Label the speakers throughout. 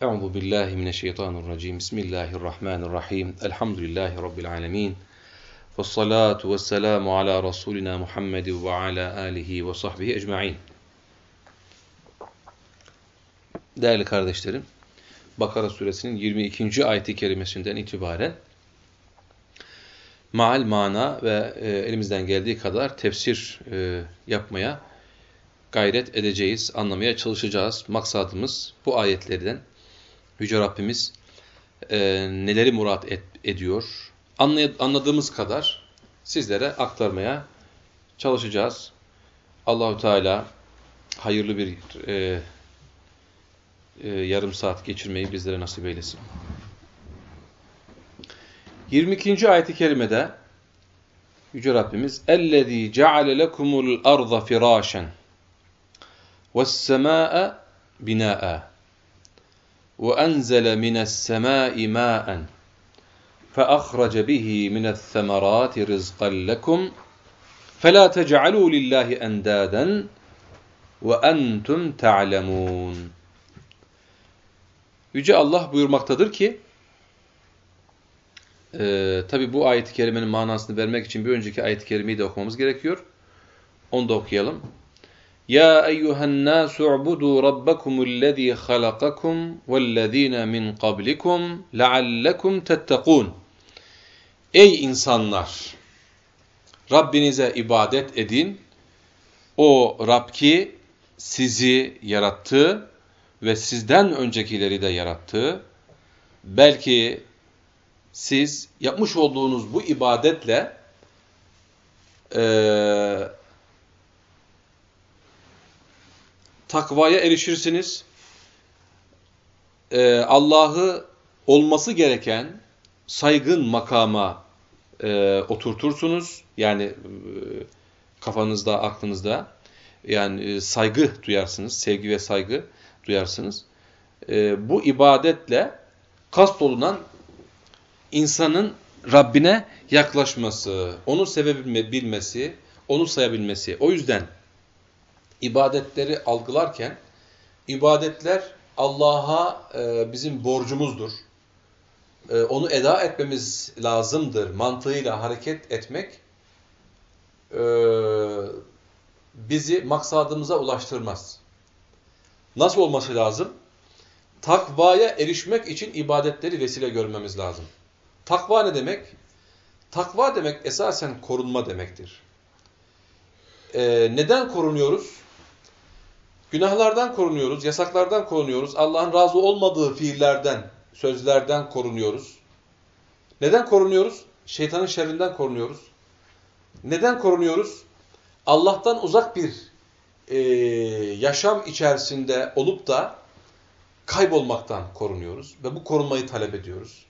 Speaker 1: Euzu billahi mineşşeytanirracim. Bismillahirrahmanirrahim. Elhamdülillahi rabbil alamin. Ves salatu vesselamu ala rasulina Muhammed ve ala alihi ve sahbihi ecmaîn. Değerli kardeşlerim, Bakara suresinin 22. ayeti kerimesinden itibaren maal mana ve e, elimizden geldiği kadar tefsir e, yapmaya gayret edeceğiz, anlamaya çalışacağız. Maksadımız bu ayetlerden Yüce Rabbimiz e, neleri murat et, ediyor, Anlay anladığımız kadar sizlere aktarmaya çalışacağız. Allahu Teala hayırlı bir e, e, yarım saat geçirmeyi bizlere nasip eylesin. 22. ayet-i kerimede Yüce Rabbimiz اَلَّذ۪ي جَعَلَ لَكُمُ الْأَرْضَ فِرَاشًا وَالسَّمَاءَ بِنَاءً وَأَنْزَلَ مِنَ السَّمَاءِ مَاءً فَأَخْرَجَ بِهِ مِنَ الثَّمَرَاتِ رِزْقًا لَكُمْ فَلَا تَجْعَلُوا لِلّٰهِ أَنْدَادًا وَأَنْتُمْ تَعْلَمُونَ Yüce Allah buyurmaktadır ki, e, tabi bu ayet-i kerimenin manasını vermek için bir önceki ayet-i kerimeyi de okumamız gerekiyor. Onu da okuyalım. Ya eyyuhen nasu ubudu rabbakumul halakakum vellezine min qablikum leallekum tettekun. Ey insanlar! Rabbinize ibadet edin. O Rab ki sizi yarattı ve sizden öncekileri de yarattı. Belki siz yapmış olduğunuz bu ibadetle e, takvaya erişirsiniz. E, Allah'ı olması gereken saygın makama e, oturtursunuz. Yani e, kafanızda, aklınızda yani e, saygı duyarsınız, sevgi ve saygı duyarsınız. E, bu ibadetle kast olunan insanın Rabbine yaklaşması, onu sevebilmesi, onu sayabilmesi. O yüzden ibadetleri algılarken ibadetler Allah'a e, bizim borcumuzdur. E, onu eda etmemiz lazımdır. Mantığıyla hareket etmek e, bizi maksadımıza ulaştırmaz. Nasıl olması lazım? Takvaya erişmek için ibadetleri vesile görmemiz lazım. Takva ne demek? Takva demek esasen korunma demektir. Ee, neden korunuyoruz? Günahlardan korunuyoruz, yasaklardan korunuyoruz, Allah'ın razı olmadığı fiillerden, sözlerden korunuyoruz. Neden korunuyoruz? Şeytanın şerrinden korunuyoruz. Neden korunuyoruz? Allah'tan uzak bir e, yaşam içerisinde olup da kaybolmaktan korunuyoruz ve bu korunmayı talep ediyoruz.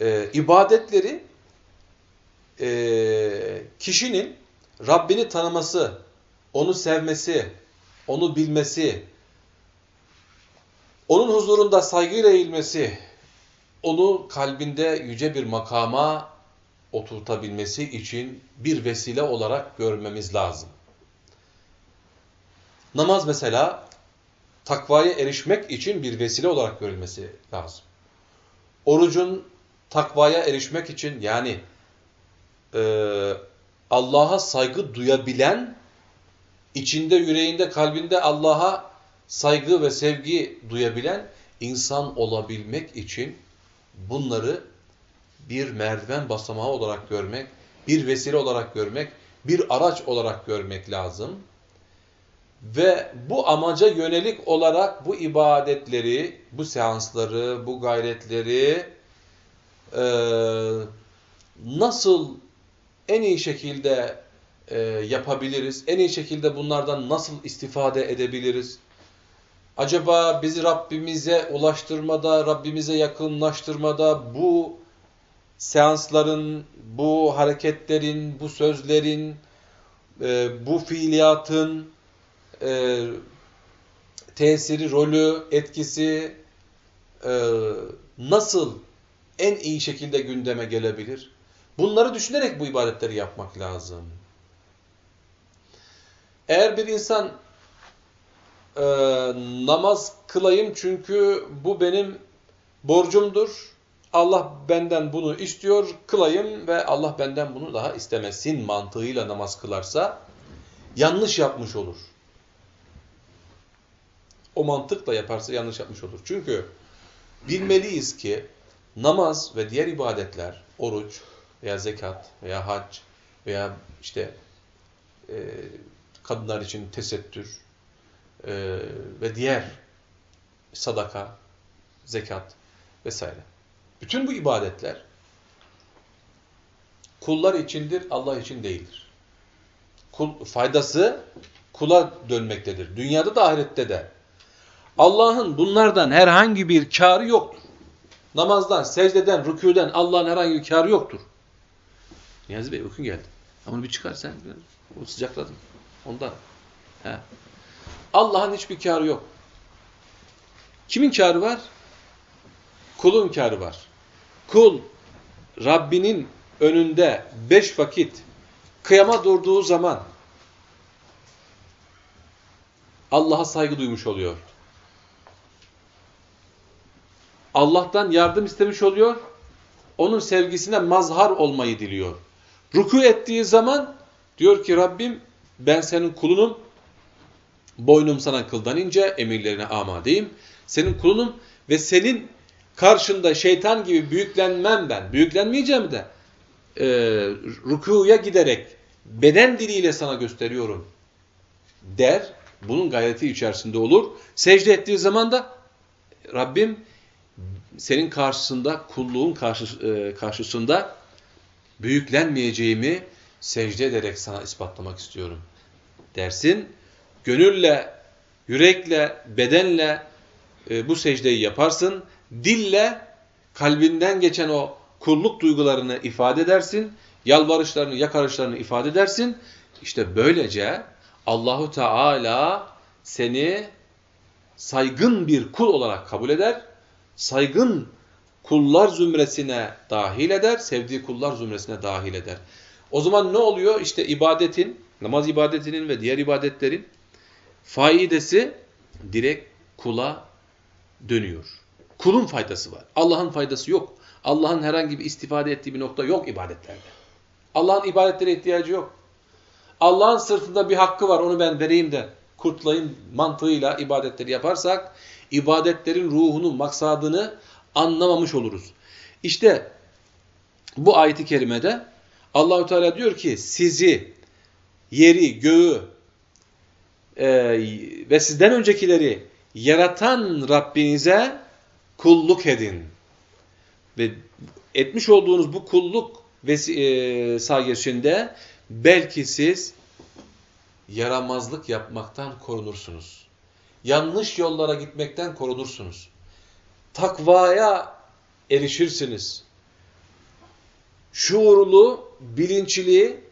Speaker 1: E, ibadetleri e, kişinin Rabbini tanıması, onu sevmesi, onu bilmesi, onun huzurunda saygıyla eğilmesi, onu kalbinde yüce bir makama oturtabilmesi için bir vesile olarak görmemiz lazım. Namaz mesela takvaya erişmek için bir vesile olarak görülmesi lazım. Orucun takvaya erişmek için yani e, Allah'a saygı duyabilen, içinde, yüreğinde, kalbinde Allah'a saygı ve sevgi duyabilen insan olabilmek için bunları bir merdiven basamağı olarak görmek, bir vesile olarak görmek, bir araç olarak görmek lazım. Ve bu amaca yönelik olarak bu ibadetleri, bu seansları, bu gayretleri e, nasıl en iyi şekilde e, yapabiliriz? En iyi şekilde bunlardan nasıl istifade edebiliriz? Acaba bizi Rabbimize ulaştırmada, Rabbimize yakınlaştırmada bu seansların, bu hareketlerin, bu sözlerin, e, bu fiiliyatın e, tesiri, rolü, etkisi e, nasıl en iyi şekilde gündeme gelebilir? Bunları düşünerek bu ibadetleri yapmak lazım. Eğer bir insan e, namaz kılayım çünkü bu benim borcumdur. Allah benden bunu istiyor, kılayım ve Allah benden bunu daha istemesin mantığıyla namaz kılarsa yanlış yapmış olur. O mantıkla yaparsa yanlış yapmış olur. Çünkü bilmeliyiz ki namaz ve diğer ibadetler, oruç veya zekat veya hac veya işte e, kadınlar için tesettür e, ve diğer sadaka, zekat vesaire. Bütün bu ibadetler kullar içindir, Allah için değildir. Kul, faydası kula dönmektedir. Dünyada da ahirette de. Allah'ın bunlardan herhangi bir karı yoktur. Namazdan, secdeden, rükûden Allah'ın herhangi bir karı yoktur. Niyazi Bey uykun geldi. Ama bir çıkar sen. O sıcakladım. Ondan. He. Allah'ın hiçbir karı yok. Kimin karı var? Kulun karı var. Kul Rabbinin önünde beş vakit kıyama durduğu zaman Allah'a saygı duymuş oluyor. Allah'tan yardım istemiş oluyor. Onun sevgisine mazhar olmayı diliyor. Ruku ettiği zaman diyor ki Rabbim ben senin kulunum. Boynum sana kıldan ince, emirlerine amadeyim. Senin kulunum ve senin karşında şeytan gibi büyüklenmem ben. Büyüklenmeyeceğim de e, rükuya giderek beden diliyle sana gösteriyorum der. Bunun gayreti içerisinde olur. Secde ettiği zaman da Rabbim senin karşısında, kulluğun karşı, e, karşısında büyüklenmeyeceğimi secde ederek sana ispatlamak istiyorum dersin. Gönülle, yürekle, bedenle e, bu secdeyi yaparsın. Dille kalbinden geçen o kulluk duygularını ifade edersin. Yalvarışlarını, yakarışlarını ifade edersin. İşte böylece Allahu Teala seni saygın bir kul olarak kabul eder. Saygın kullar zümresine dahil eder. Sevdiği kullar zümresine dahil eder. O zaman ne oluyor? İşte ibadetin, namaz ibadetinin ve diğer ibadetlerin faidesi direkt kula dönüyor. Kulun faydası var. Allah'ın faydası yok. Allah'ın herhangi bir istifade ettiği bir nokta yok ibadetlerde. Allah'ın ibadetlere ihtiyacı yok. Allah'ın sırtında bir hakkı var onu ben vereyim de kurtlayayım mantığıyla ibadetleri yaparsak ibadetlerin ruhunu, maksadını anlamamış oluruz. İşte bu ayeti kerimede Allahü Teala diyor ki sizi yeri, göğü e, ve sizden öncekileri yaratan Rabbinize kulluk edin. Ve etmiş olduğunuz bu kulluk e, sayesinde belki siz yaramazlık yapmaktan korunursunuz. Yanlış yollara gitmekten korunursunuz. Takvaya erişirsiniz. Şuurlu, bilinçli,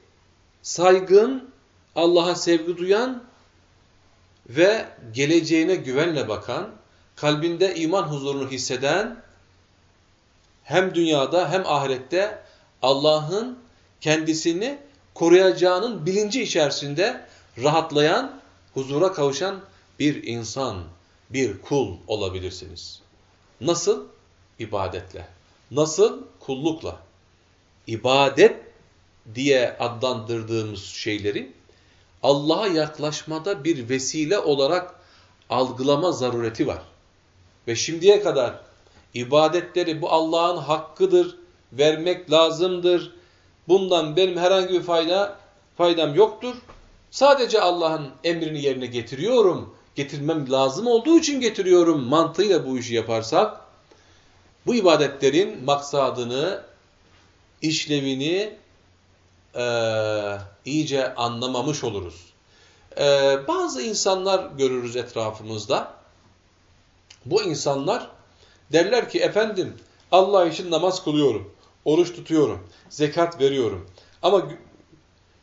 Speaker 1: saygın, Allah'a sevgi duyan ve geleceğine güvenle bakan, kalbinde iman huzurunu hisseden, hem dünyada hem ahirette Allah'ın kendisini koruyacağının bilinci içerisinde rahatlayan, huzura kavuşan bir insan, bir kul olabilirsiniz. Nasıl? İbadetle. Nasıl? Kullukla. İbadet diye adlandırdığımız şeyleri Allah'a yaklaşmada bir vesile olarak algılama zarureti var. Ve şimdiye kadar ibadetleri bu Allah'ın hakkıdır, vermek lazımdır. Bundan benim herhangi bir fayda faydam yoktur. Sadece Allah'ın emrini yerine getiriyorum. Getirmem lazım olduğu için getiriyorum mantığıyla bu işi yaparsak bu ibadetlerin maksadını, işlevini e, iyice anlamamış oluruz. E, bazı insanlar görürüz etrafımızda. Bu insanlar derler ki efendim Allah için namaz kılıyorum, oruç tutuyorum, zekat veriyorum. Ama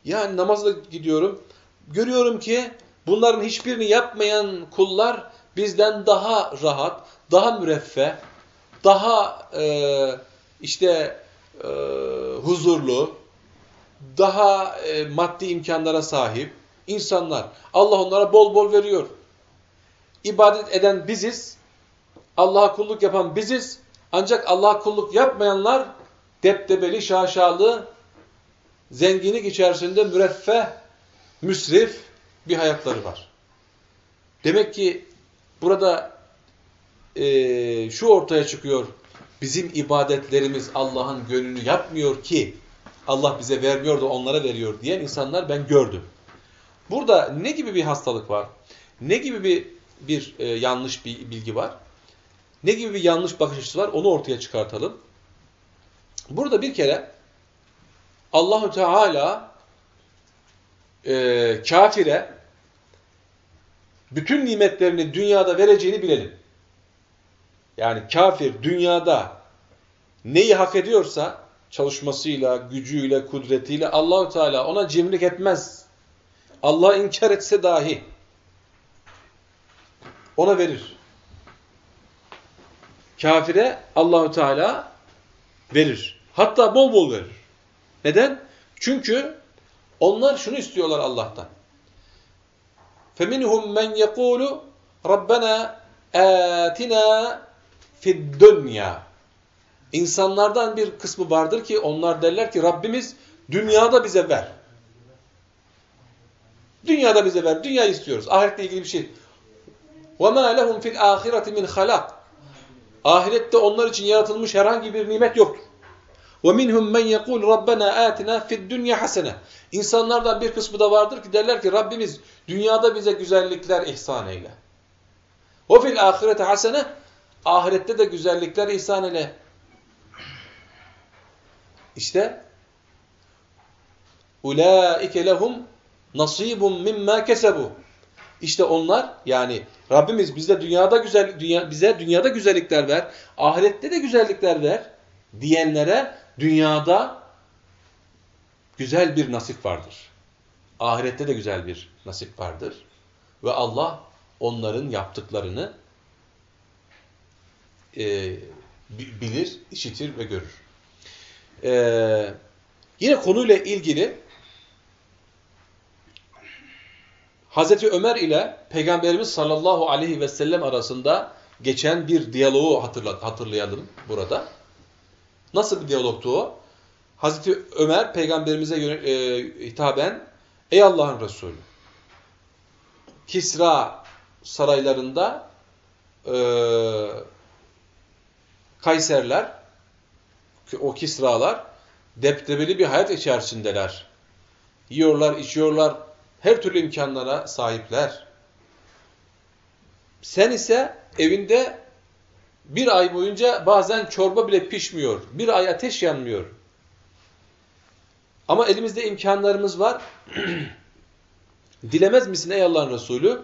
Speaker 1: yani namazla gidiyorum, görüyorum ki bunların hiçbirini yapmayan kullar bizden daha rahat, daha müreffeh, daha e, işte e, huzurlu, daha e, maddi imkanlara sahip insanlar. Allah onlara bol bol veriyor. ibadet eden biziz. Allah'a kulluk yapan biziz. Ancak Allah'a kulluk yapmayanlar deptebeli, şaşalı, zenginlik içerisinde müreffeh, müsrif bir hayatları var. Demek ki burada e, şu ortaya çıkıyor. Bizim ibadetlerimiz Allah'ın gönlünü yapmıyor ki Allah bize vermiyor da onlara veriyor diyen insanlar ben gördüm. Burada ne gibi bir hastalık var? Ne gibi bir bir e, yanlış bir bilgi var? Ne gibi bir yanlış bakış açısı var? Onu ortaya çıkartalım. Burada bir kere Allahu Teala e, kafire bütün nimetlerini dünyada vereceğini bilelim. Yani kafir dünyada neyi hak ediyorsa çalışmasıyla, gücüyle, kudretiyle Allahu Teala ona cimrilik etmez. Allah inkar etse dahi ona verir. Kafire Allahu Teala verir. Hatta bol bol verir. Neden? Çünkü onlar şunu istiyorlar Allah'tan. فَمِنْهُمْ مَنْ يَقُولُ رَبَّنَا آتِنَا فِي الدُّنْيَا İnsanlardan bir kısmı vardır ki onlar derler ki Rabbimiz dünyada bize ver. Dünyada bize ver. Dünya istiyoruz. Ahiretle ilgili bir şey. وَمَا لَهُمْ فِي الْآخِرَةِ مِنْ خَلَقٍ Ahirette onlar için yaratılmış herhangi bir nimet yoktur. وَمِنْهُمْ مَنْ يَقُولُ رَبَّنَا آتِنَا فِي الدُّنْيَا حَسَنَةً İnsanlardan bir kısmı da vardır ki derler ki Rabbimiz dünyada bize güzellikler ihsan eyle. وَفِي الْآخِرَةِ حَسَنَةً Ahirette de güzellikler ihsan eyle. İşte ulaike lehum nasibun mimma kesebu. İşte onlar yani Rabbimiz bize dünyada güzel dünya, bize dünyada güzellikler ver, ahirette de güzellikler ver diyenlere dünyada güzel bir nasip vardır. Ahirette de güzel bir nasip vardır. Ve Allah onların yaptıklarını e, bilir, işitir ve görür. Ee, yine konuyla ilgili Hazreti Ömer ile Peygamberimiz sallallahu aleyhi ve sellem arasında geçen bir diyaloğu hatırlayalım burada. Nasıl bir diyalogtu o? Hazreti Ömer peygamberimize e, hitaben Ey Allah'ın Resulü Kisra saraylarında e, Kayserler o Kisralar deptebeli bir hayat içerisindeler. Yiyorlar, içiyorlar, her türlü imkanlara sahipler. Sen ise evinde bir ay boyunca bazen çorba bile pişmiyor. Bir ay ateş yanmıyor. Ama elimizde imkanlarımız var. Dilemez misin ey Allah'ın Resulü?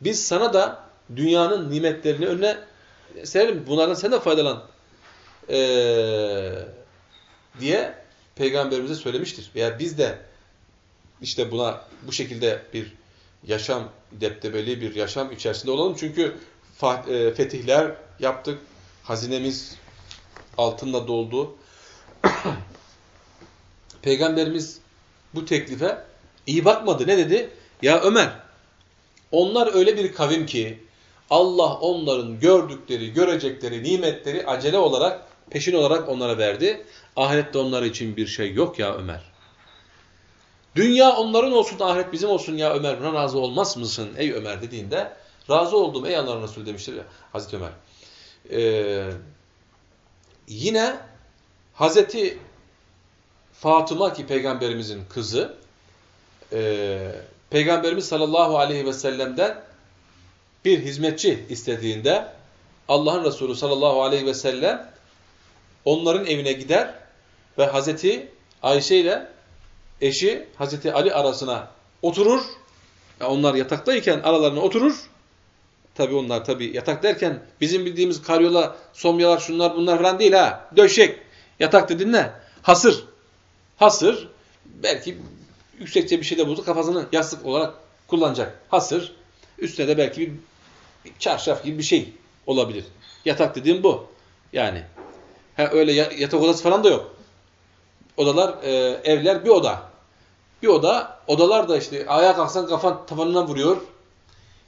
Speaker 1: Biz sana da dünyanın nimetlerini önüne serelim. Bunlardan sen de faydalan. Ee, diye peygamberimize söylemiştir. Veya biz de işte buna bu şekilde bir yaşam, deptebeli bir yaşam içerisinde olalım. Çünkü fetihler yaptık, hazinemiz altında doldu. Peygamberimiz bu teklife iyi bakmadı. Ne dedi? Ya Ömer, onlar öyle bir kavim ki Allah onların gördükleri, görecekleri nimetleri acele olarak, peşin olarak onlara verdi. Ahirette onlar için bir şey yok ya Ömer. Dünya onların olsun, ahiret bizim olsun ya Ömer. Buna razı olmaz mısın ey Ömer dediğinde razı oldum ey Allah'ın Resulü demiştir ya Hazreti Ömer. Ee, yine Hazreti Fatıma ki peygamberimizin kızı e, peygamberimiz sallallahu aleyhi ve sellem'den bir hizmetçi istediğinde Allah'ın Resulü sallallahu aleyhi ve sellem onların evine gider ve Hazreti Ayşe ile eşi Hazreti Ali arasına oturur. Yani onlar yataktayken aralarına oturur. Tabi onlar tabi yatak derken bizim bildiğimiz karyola, somyalar, şunlar bunlar falan değil ha. Döşek. Yatak dedin ne? Hasır. Hasır. Belki yüksekçe bir şey de buldu kafasını yastık olarak kullanacak. Hasır. Üstüne de belki bir çarşaf gibi bir şey olabilir. Yatak dediğim bu. Yani. Ha, öyle yatak odası falan da yok. Odalar, e, evler bir oda. Bir oda, odalar da işte ayağa kalksan kafan tavanına vuruyor.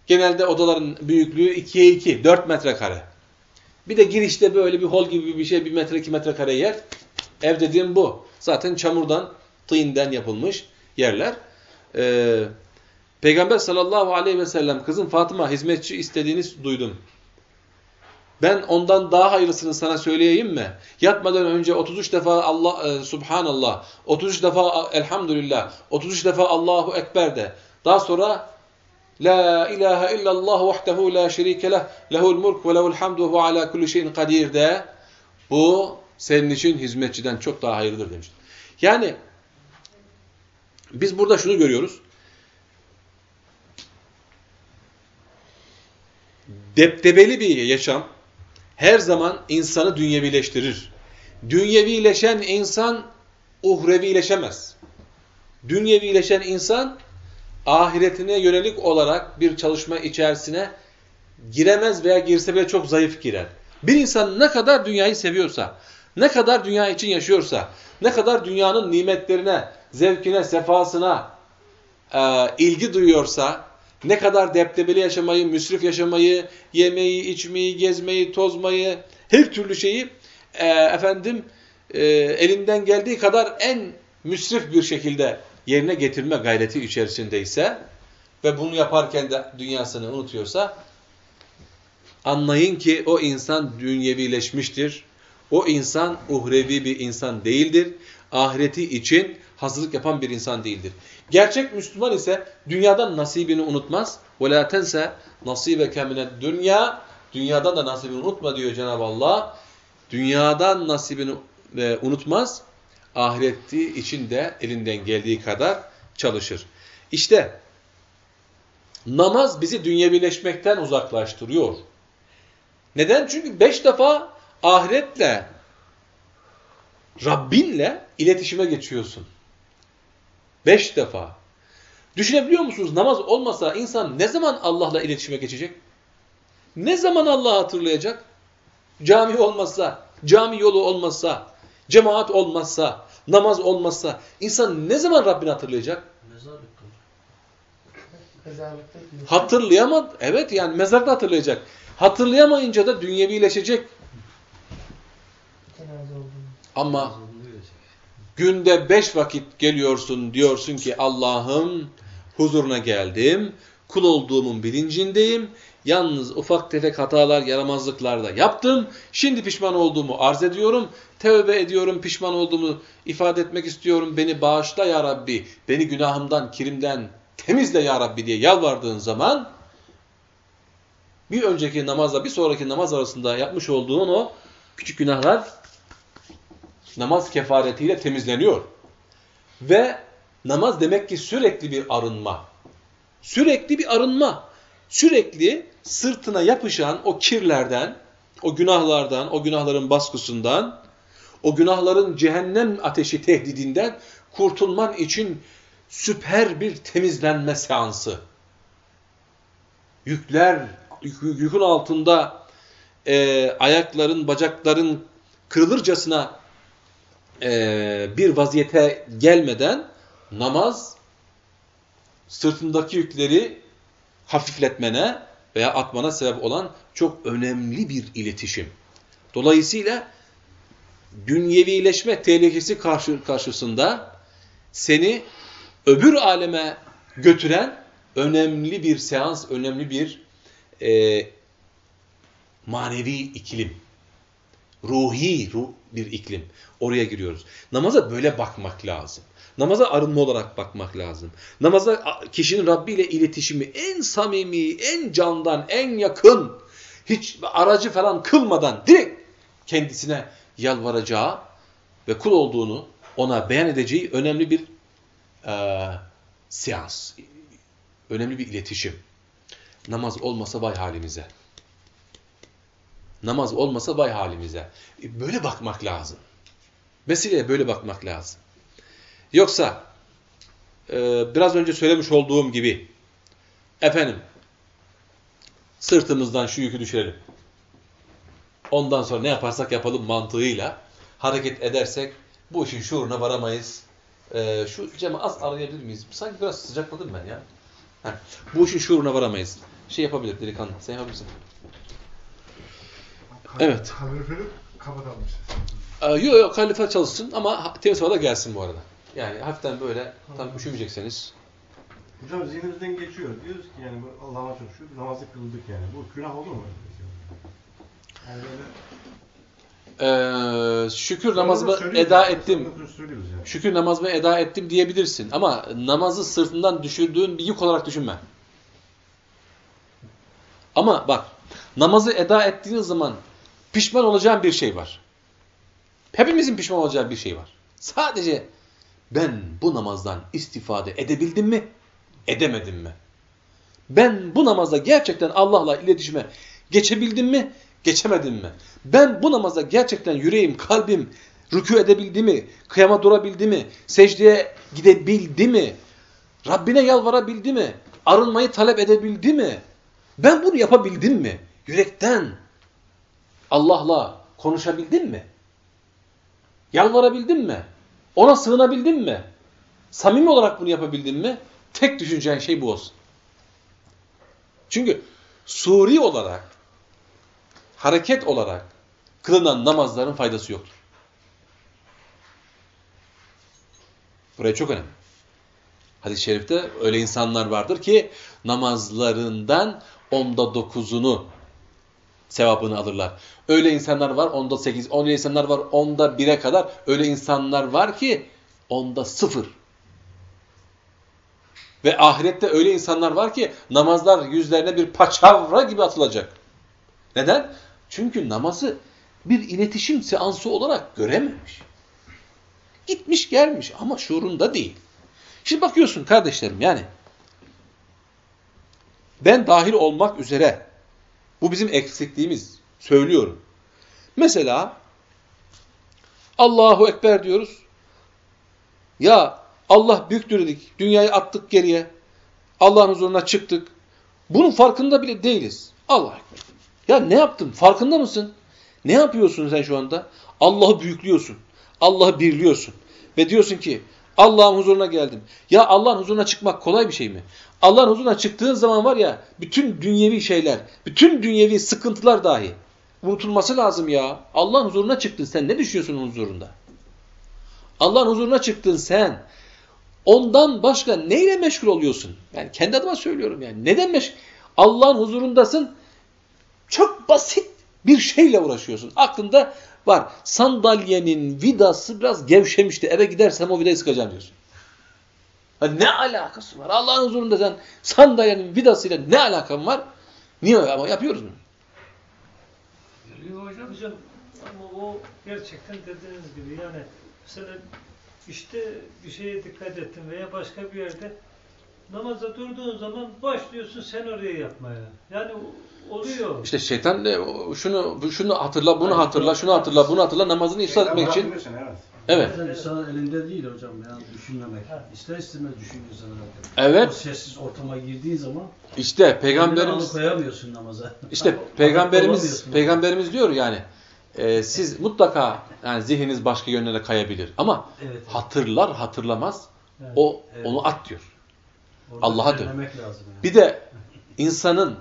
Speaker 1: Genelde odaların büyüklüğü 2'ye 2, 4 metrekare. Bir de girişte böyle bir hol gibi bir şey, bir metre, iki metrekare yer. Ev dediğim bu. Zaten çamurdan, tıyından yapılmış yerler. Ee, Peygamber sallallahu aleyhi ve sellem kızım Fatıma hizmetçi istediğini duydum. Ben ondan daha hayırlısını sana söyleyeyim mi? Yatmadan önce 33 defa Allah e, Subhanallah, 33 defa Elhamdülillah, 33 defa Allahu Ekber de. Daha sonra La ilahe illallah vahdehu la şerike leh, lehul mulk ve lehul hamdu ve ala kulli şeyin kadir de. Bu senin için hizmetçiden çok daha hayırlıdır demiş. Yani biz burada şunu görüyoruz. Deptebeli bir yaşam her zaman insanı dünyevileştirir. Dünyevileşen insan uhrevileşemez. Dünyevileşen insan ahiretine yönelik olarak bir çalışma içerisine giremez veya girse bile çok zayıf girer. Bir insan ne kadar dünyayı seviyorsa, ne kadar dünya için yaşıyorsa, ne kadar dünyanın nimetlerine, zevkine, sefasına e, ilgi duyuyorsa, ne kadar deptebeli yaşamayı, müsrif yaşamayı, yemeği, içmeyi, gezmeyi, tozmayı, her türlü şeyi e, efendim e, elinden geldiği kadar en müsrif bir şekilde yerine getirme gayreti içerisindeyse ve bunu yaparken de dünyasını unutuyorsa anlayın ki o insan dünyevileşmiştir. O insan uhrevi bir insan değildir Ahireti için hazırlık yapan bir insan değildir. Gerçek Müslüman ise dünyadan nasibini unutmaz. وَلَا تَنْسَ نَصِيبَكَ مِنَ dünya Dünyadan da nasibini unutma diyor Cenab-ı Allah. Dünyadan nasibini e, unutmaz. Ahireti için de elinden geldiği kadar çalışır. İşte namaz bizi dünyevileşmekten uzaklaştırıyor. Neden? Çünkü beş defa ahiretle, Rabbinle iletişime geçiyorsun. Beş defa. Düşünebiliyor musunuz? Namaz olmasa insan ne zaman Allah'la iletişime geçecek? Ne zaman Allah'ı hatırlayacak? Cami olmazsa, cami yolu olmazsa, cemaat olmazsa, namaz olmazsa insan ne zaman Rabbini hatırlayacak? Hatırlayamaz. Evet yani mezarda hatırlayacak. Hatırlayamayınca da dünyevileşecek. Ama günde beş vakit geliyorsun diyorsun ki Allah'ım huzuruna geldim. Kul olduğumun bilincindeyim. Yalnız ufak tefek hatalar, yaramazlıklar da yaptım. Şimdi pişman olduğumu arz ediyorum. Tevbe ediyorum, pişman olduğumu ifade etmek istiyorum. Beni bağışla ya Rabbi. Beni günahımdan, kirimden temizle ya Rabbi diye yalvardığın zaman bir önceki namazla bir sonraki namaz arasında yapmış olduğun o küçük günahlar namaz kefaretiyle temizleniyor. Ve namaz demek ki sürekli bir arınma. Sürekli bir arınma. Sürekli sırtına yapışan o kirlerden, o günahlardan, o günahların baskısından, o günahların cehennem ateşi tehdidinden kurtulman için süper bir temizlenme seansı. Yükler, yükün altında e, ayakların, bacakların kırılırcasına e, bir vaziyete gelmeden namaz sırtındaki yükleri hafifletmene veya atmana sebep olan çok önemli bir iletişim. Dolayısıyla dünyevileşme tehlikesi karşı, karşısında seni öbür aleme götüren önemli bir seans, önemli bir e, manevi iklim. Ruhi ruh bir iklim. Oraya giriyoruz. Namaza böyle bakmak lazım. Namaza arınma olarak bakmak lazım. Namaza kişinin Rabbi ile iletişimi en samimi, en candan, en yakın, hiç aracı falan kılmadan direkt kendisine yalvaracağı ve kul olduğunu ona beyan edeceği önemli bir e, seans. Önemli bir iletişim. Namaz olmasa vay halimize. Namaz olmasa vay halimize. E, böyle bakmak lazım. Meseleye böyle bakmak lazım. Yoksa e, biraz önce söylemiş olduğum gibi efendim sırtımızdan şu yükü düşürelim. Ondan sonra ne yaparsak yapalım mantığıyla hareket edersek bu işin şuuruna varamayız. Ee, şu cema az arayabilir miyiz? Sanki biraz sıcakladım ben ya. Bu işin şuuruna varamayız. şey yapabilir delikanlı. Sen yapabilirsin. Evet.
Speaker 2: Kaloriferi kapatalım
Speaker 1: Ee, Yok yok kalife çalışsın ama temiz havada gelsin bu arada. Yani hafiften böyle tam üşümeyecekseniz.
Speaker 3: Hocam zihnimizden geçiyor. Diyoruz ki yani bu Allah'a çalışıyor. Namazı kıldık yani. Bu günah olur mu? Yani böyle
Speaker 1: Ee, şükür namazımı eda ettim.
Speaker 3: Yani.
Speaker 1: Şükür namazımı eda ettim diyebilirsin. Ama namazı sırtından düşürdüğün bir yük olarak düşünme. Ama bak namazı eda ettiğin zaman pişman olacağın bir şey var. Hepimizin pişman olacağı bir şey var. Sadece ben bu namazdan istifade edebildim mi? Edemedim mi? Ben bu namazda gerçekten Allah'la iletişime geçebildim mi? Geçemedim mi? Ben bu namazda gerçekten yüreğim, kalbim rükû edebildi mi? Kıyama durabildi mi? Secdeye gidebildi mi? Rabbine yalvarabildi mi? Arınmayı talep edebildi mi? Ben bunu yapabildim mi? Yürekten Allah'la konuşabildim mi? Yalvarabildim mi? Ona sığınabildim mi? Samimi olarak bunu yapabildim mi? Tek düşüneceğin şey bu olsun. Çünkü suri olarak, hareket olarak kılınan namazların faydası yoktur. Buraya çok önemli. Hadis-i şerifte öyle insanlar vardır ki namazlarından onda dokuzunu sevabını alırlar. Öyle insanlar var onda sekiz, öyle insanlar var onda bire kadar. Öyle insanlar var ki onda sıfır. Ve ahirette öyle insanlar var ki namazlar yüzlerine bir paçavra gibi atılacak. Neden? Çünkü namazı bir iletişim seansı olarak görememiş. Gitmiş gelmiş ama şuurunda değil. Şimdi bakıyorsun kardeşlerim yani ben dahil olmak üzere bu bizim eksikliğimiz. Söylüyorum. Mesela Allahu Ekber diyoruz. Ya Allah büyüktür dedik. Dünyayı attık geriye. Allah'ın huzuruna çıktık. Bunun farkında bile değiliz. Allah Ekber. Ya ne yaptın? Farkında mısın? Ne yapıyorsun sen şu anda? Allah'ı büyüklüyorsun. Allah'ı birliyorsun. Ve diyorsun ki Allah'ın huzuruna geldim. Ya Allah'ın huzuruna çıkmak kolay bir şey mi? Allah'ın huzuruna çıktığın zaman var ya bütün dünyevi şeyler, bütün dünyevi sıkıntılar dahi unutulması lazım ya. Allah'ın huzuruna çıktın sen ne düşünüyorsun huzurunda? Allah'ın huzuruna çıktın sen. Ondan başka neyle meşgul oluyorsun? Yani kendi adıma söylüyorum yani. Neden meşgul? Allah'ın huzurundasın. Çok basit bir şeyle uğraşıyorsun. Aklında var. Sandalyenin vidası biraz gevşemişti. Eve gidersem o vidayı sıkacağım diyorsun. Ha, ne alakası var? Allah'ın huzurunda sen sandalyenin vidasıyla ne alakan var? Niye ama yapıyoruz mu?
Speaker 4: Geliyor hocam. Hocam ama o gerçekten dediğiniz gibi yani mesela işte bir şeye dikkat ettin veya başka bir yerde namaza durduğun zaman başlıyorsun sen oraya yapmaya. Yani oluyor.
Speaker 1: İşte şeytan de şunu şunu hatırla, bunu hatırla, şunu hatırla, bunu hatırla namazını ifsad etmek için.
Speaker 3: Evet.
Speaker 1: Evet.
Speaker 5: İnsanın elinde değil hocam yani düşünmemek. İster istemez düşünüyorsun zaten.
Speaker 1: Evet.
Speaker 5: O sessiz ortama girdiğin zaman
Speaker 1: İşte peygamberimiz
Speaker 5: koyamıyorsun namaza.
Speaker 1: işte peygamberimiz peygamberimiz diyor yani e, siz mutlaka yani zihniniz başka yönlere kayabilir ama
Speaker 5: Evet.
Speaker 1: hatırlar hatırlamaz
Speaker 4: Evet.
Speaker 1: o
Speaker 5: Evet.
Speaker 1: onu at diyor. Allah'a dön.
Speaker 5: yani.
Speaker 1: Bir de insanın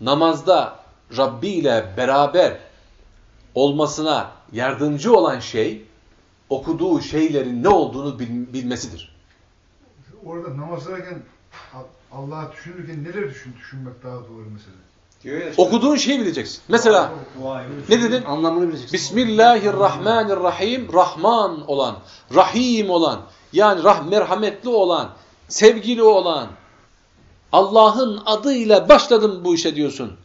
Speaker 1: namazda Rabbi ile beraber olmasına yardımcı olan şey okuduğu şeylerin ne olduğunu bil- bilmesidir.
Speaker 2: Orada namazlarken Allah'ı düşünürken neler düşün, düşünmek daha doğru mesela.
Speaker 3: Diyor ya
Speaker 1: Okuduğun şeyi bileceksin. Mesela ne dedin?
Speaker 3: Anlamını bileceksin.
Speaker 1: Bismillahirrahmanirrahim. Rahman olan, Rahim olan, yani rah merhametli olan, sevgili olan, Allah'ın adıyla başladım bu işe diyorsun.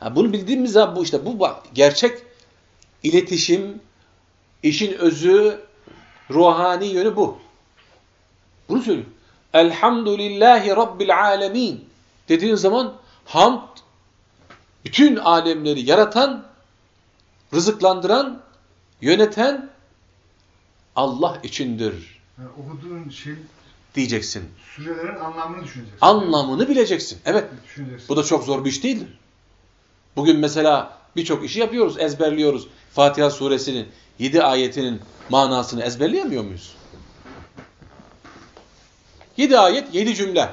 Speaker 1: Ha, bunu bildiğimiz zaman bu işte bu bak, gerçek iletişim, işin özü, ruhani yönü bu. Bunu söylüyor. Elhamdülillahi Rabbil alemin dediğin zaman hamd bütün alemleri yaratan, rızıklandıran, yöneten Allah içindir
Speaker 2: Yani okuduğun şey,
Speaker 1: diyeceksin.
Speaker 2: sürelerin anlamını düşüneceksin.
Speaker 1: Anlamını bileceksin. Evet,
Speaker 2: Düşüneceksin.
Speaker 1: bu da çok zor bir iş değildir. Bugün mesela birçok işi yapıyoruz, ezberliyoruz. Fatiha suresinin 7 ayetinin manasını ezberleyemiyor muyuz? 7 ayet, 7 cümle.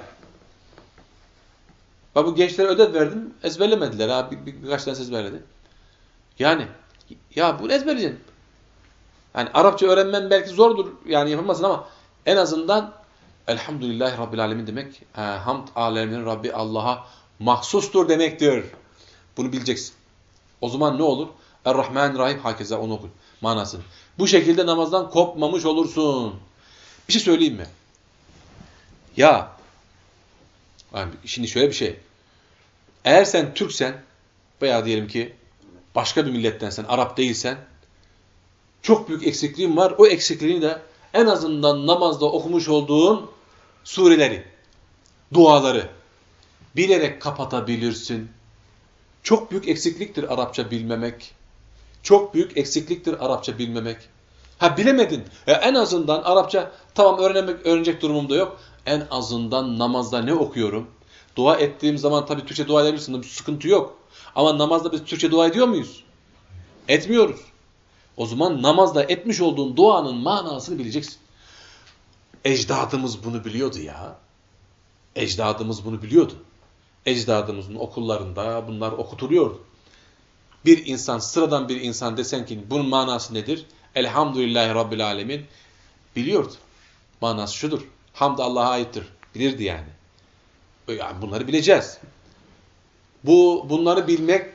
Speaker 1: Ben bu gençlere ödev verdim, ezberlemediler. Ha, bir, bir, birkaç tanesi ezberledi. Yani, ya bunu ezberleyeceksin. Yani Arapça öğrenmen belki zordur, yani yapamazsın ama en azından Elhamdülillahi Rabbil Alemin demek, e, hamd aleminin Rabbi Allah'a mahsustur demektir. Bunu bileceksin. O zaman ne olur? Er-Rahman Rahim hakeza onu okul manasını. Bu şekilde namazdan kopmamış olursun. Bir şey söyleyeyim mi? Ya şimdi şöyle bir şey. Eğer sen Türksen veya diyelim ki başka bir millettensen, Arap değilsen çok büyük eksikliğin var. O eksikliğini de en azından namazda okumuş olduğun sureleri, duaları bilerek kapatabilirsin. Çok büyük eksikliktir Arapça bilmemek. Çok büyük eksikliktir Arapça bilmemek. Ha bilemedin. E, en azından Arapça tamam öğrenmek öğrenecek durumumda yok. En azından namazda ne okuyorum? Dua ettiğim zaman tabii Türkçe dua edebilirsin. Bir sıkıntı yok. Ama namazda biz Türkçe dua ediyor muyuz? Etmiyoruz. O zaman namazda etmiş olduğun duanın manasını bileceksin. Ecdadımız bunu biliyordu ya. Ecdadımız bunu biliyordu. Ecdadımızın okullarında bunlar okutuluyordu. Bir insan, sıradan bir insan desen ki bunun manası nedir? Elhamdülillahi Rabbil Alemin biliyordu. Manası şudur. Hamd Allah'a aittir. Bilirdi yani. Yani bunları bileceğiz. Bu bunları bilmek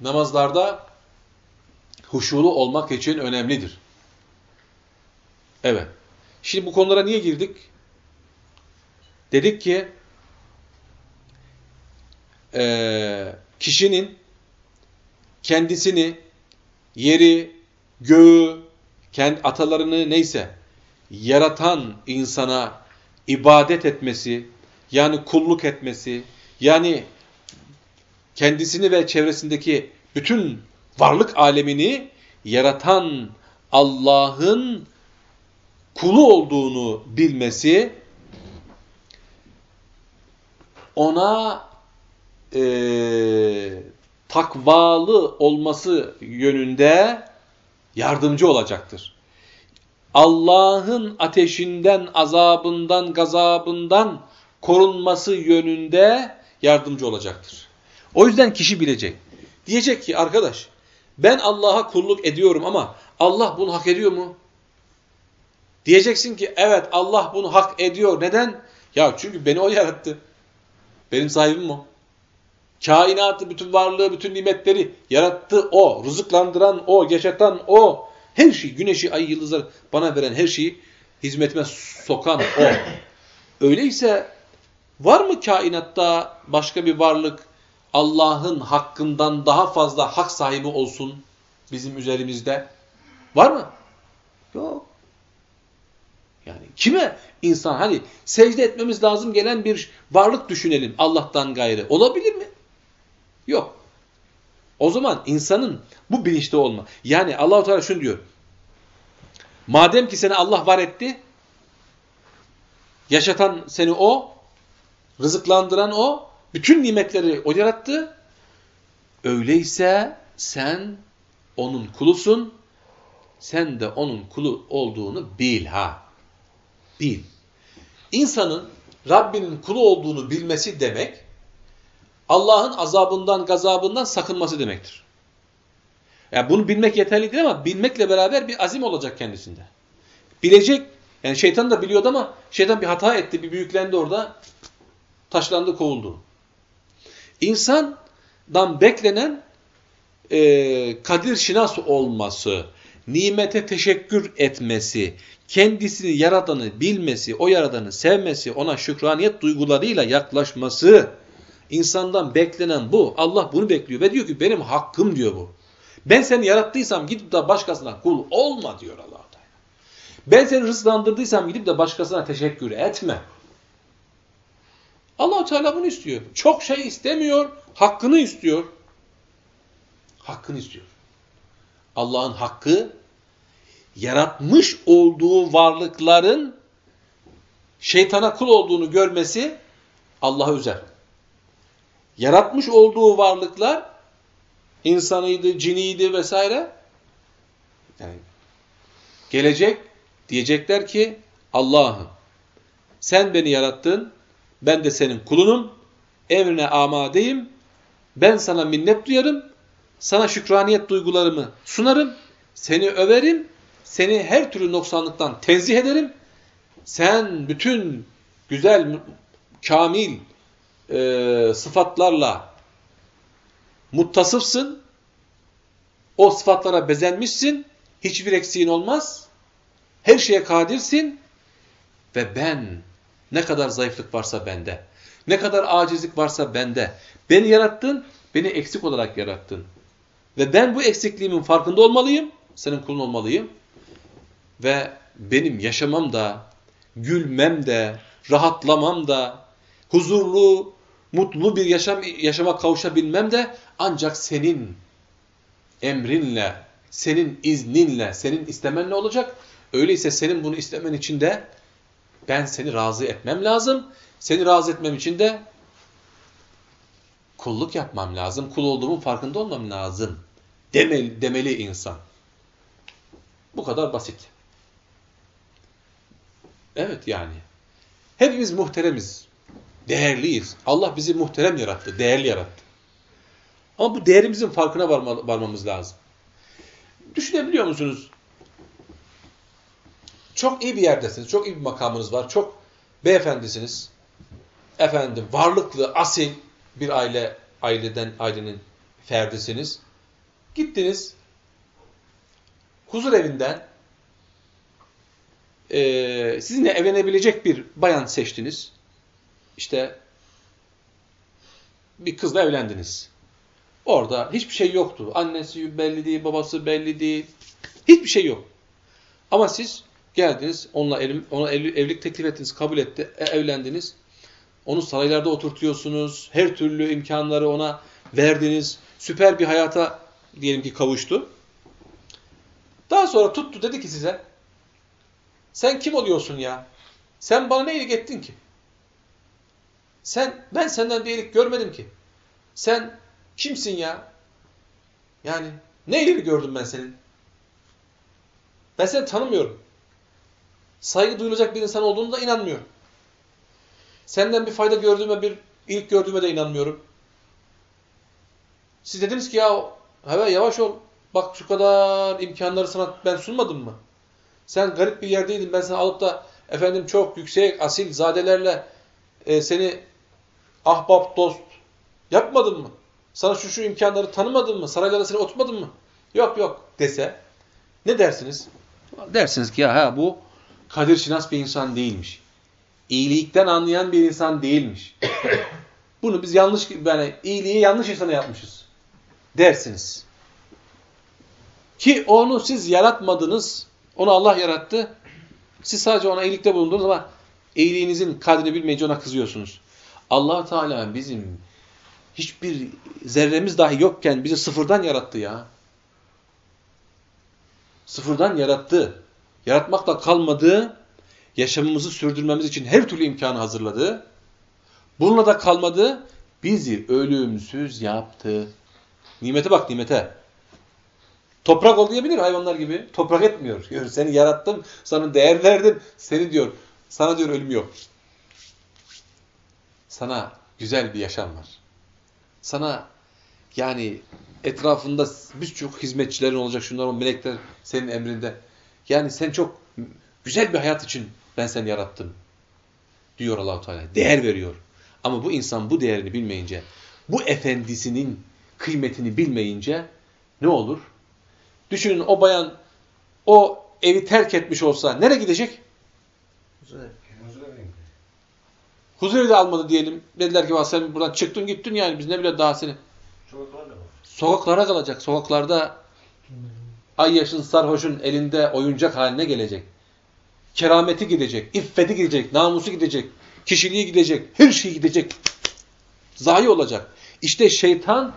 Speaker 1: namazlarda huşulu olmak için önemlidir. Evet. Şimdi bu konulara niye girdik? Dedik ki e, kişinin kendisini, yeri, göğü, kendi atalarını neyse yaratan insana ibadet etmesi, yani kulluk etmesi, yani kendisini ve çevresindeki bütün varlık alemini yaratan Allah'ın kulu olduğunu bilmesi, ona e, takvalı olması yönünde yardımcı olacaktır. Allah'ın ateşinden, azabından, gazabından korunması yönünde yardımcı olacaktır. O yüzden kişi bilecek. Diyecek ki arkadaş ben Allah'a kulluk ediyorum ama Allah bunu hak ediyor mu? Diyeceksin ki evet Allah bunu hak ediyor. Neden? Ya çünkü beni o yarattı. Benim sahibim o. Kainatı, bütün varlığı, bütün nimetleri yarattı o. Rızıklandıran o, yaşatan o. Her şeyi, güneşi, ay, yıldızları bana veren her şeyi hizmetime sokan o. Öyleyse var mı kainatta başka bir varlık Allah'ın hakkından daha fazla hak sahibi olsun bizim üzerimizde? Var mı? Yok. Yani kime insan hani secde etmemiz lazım gelen bir varlık düşünelim Allah'tan gayrı. Olabilir mi? Yok. O zaman insanın bu bilinçte olma. Yani Allahu Teala şunu diyor. Madem ki seni Allah var etti, yaşatan seni o, rızıklandıran o, bütün nimetleri o yarattı. Öyleyse sen onun kulusun, sen de onun kulu olduğunu bil ha. Bil. İnsanın Rabbinin kulu olduğunu bilmesi demek, Allah'ın azabından, gazabından sakınması demektir. Yani bunu bilmek yeterli değil ama bilmekle beraber bir azim olacak kendisinde. Bilecek, yani şeytan da biliyordu ama şeytan bir hata etti, bir büyüklendi orada, taşlandı, kovuldu. İnsandan beklenen e, kadir şinas olması, nimete teşekkür etmesi, kendisini yaradanı bilmesi, o yaradanı sevmesi, ona şükraniyet duygularıyla yaklaşması, insandan beklenen bu. Allah bunu bekliyor ve diyor ki benim hakkım diyor bu. Ben seni yarattıysam gidip de başkasına kul olma diyor allah. Ben seni rızklandırdıysam gidip de başkasına teşekkür etme. Allah Teala bunu istiyor. Çok şey istemiyor, hakkını istiyor. Hakkını istiyor. Allah'ın hakkı yaratmış olduğu varlıkların şeytana kul olduğunu görmesi Allah'a üzer. Yaratmış olduğu varlıklar insanıydı, ciniydi vesaire yani gelecek diyecekler ki Allah'ım sen beni yarattın ben de senin kulunum emrine amadeyim. Ben sana minnet duyarım. Sana şükraniyet duygularımı sunarım. Seni överim. Seni her türlü noksanlıktan tenzih ederim. Sen bütün güzel, kamil e, sıfatlarla muttasıfsın. O sıfatlara bezenmişsin. Hiçbir eksiğin olmaz. Her şeye kadirsin. Ve ben ne kadar zayıflık varsa bende. Ne kadar acizlik varsa bende. Beni yarattın, beni eksik olarak yarattın. Ve ben bu eksikliğimin farkında olmalıyım. Senin kulun olmalıyım. Ve benim yaşamam da, gülmem de, rahatlamam da, huzurlu, mutlu bir yaşam yaşama kavuşabilmem de ancak senin emrinle, senin izninle, senin istemenle olacak. Öyleyse senin bunu istemen için de ben seni razı etmem lazım. Seni razı etmem için de kulluk yapmam lazım. Kul olduğumun farkında olmam lazım. Demeli, demeli insan. Bu kadar basit. Evet yani. Hepimiz muhteremiz. Değerliyiz. Allah bizi muhterem yarattı, değerli yarattı. Ama bu değerimizin farkına varma, varmamız lazım. Düşünebiliyor musunuz? Çok iyi bir yerdesiniz, çok iyi bir makamınız var, çok beyefendisiniz. Efendim, varlıklı, asil bir aile, aileden, ailenin ferdisiniz. Gittiniz, huzur evinden e, sizinle evlenebilecek bir bayan seçtiniz. İşte bir kızla evlendiniz. Orada hiçbir şey yoktu. Annesi belli değil, babası belli değil. Hiçbir şey yok. Ama siz geldiniz, onunla ev, ona evlilik teklif ettiniz, kabul etti, e, evlendiniz. Onu saraylarda oturtuyorsunuz. Her türlü imkanları ona verdiniz. Süper bir hayata diyelim ki kavuştu. Daha sonra tuttu dedi ki size sen kim oluyorsun ya? Sen bana ne iyilik ettin ki? Sen, ben senden bir iyilik görmedim ki. Sen kimsin ya? Yani ne iyilik gördüm ben senin? Ben seni tanımıyorum. Saygı duyulacak bir insan olduğunu da inanmıyorum. Senden bir fayda gördüğüme, bir iyilik gördüğüme de inanmıyorum. Siz dediniz ki ya hemen yavaş ol. Bak şu kadar imkanları sana ben sunmadım mı? Sen garip bir yerdeydin. Ben seni alıp da efendim çok yüksek, asil zadelerle e, seni ahbap, dost yapmadım mı? Sana şu şu imkanları tanımadın mı? Saraylarda seni oturtmadın mı? Yok yok dese ne dersiniz? Dersiniz ki ya ha, bu kadir şinas bir insan değilmiş. İyilikten anlayan bir insan değilmiş. Bunu biz yanlış yani iyiliği yanlış insana yapmışız dersiniz. Ki onu siz yaratmadınız. Onu Allah yarattı. Siz sadece ona iyilikte bulundunuz ama iyiliğinizin kadrini bilmeyince ona kızıyorsunuz. allah Teala bizim hiçbir zerremiz dahi yokken bizi sıfırdan yarattı ya. Sıfırdan yarattı. Yaratmakla kalmadı. Yaşamımızı sürdürmemiz için her türlü imkanı hazırladı. Bununla da kalmadı. Bizi ölümsüz yaptı. Nimete bak nimete. Toprak ol diyebilir hayvanlar gibi. Toprak etmiyor. Diyor, seni yarattım, sana değer verdim. Seni diyor, sana diyor ölüm yok. Sana güzel bir yaşam var. Sana yani etrafında birçok hizmetçilerin olacak, şunlar melekler senin emrinde. Yani sen çok güzel bir hayat için ben seni yarattım. Diyor Allahu Teala. Değer veriyor. Ama bu insan bu değerini bilmeyince, bu efendisinin kıymetini bilmeyince ne olur? Düşünün o bayan o evi terk etmiş olsa nereye gidecek? Huzur evi de almadı diyelim. Dediler ki sen buradan çıktın gittin yani biz ne bile daha seni. Sokaklara kalacak. Sokaklarda ay yaşın sarhoşun elinde oyuncak haline gelecek. Kerameti gidecek, iffeti gidecek, namusu gidecek, kişiliği gidecek, her şey gidecek. Zayi olacak. İşte şeytan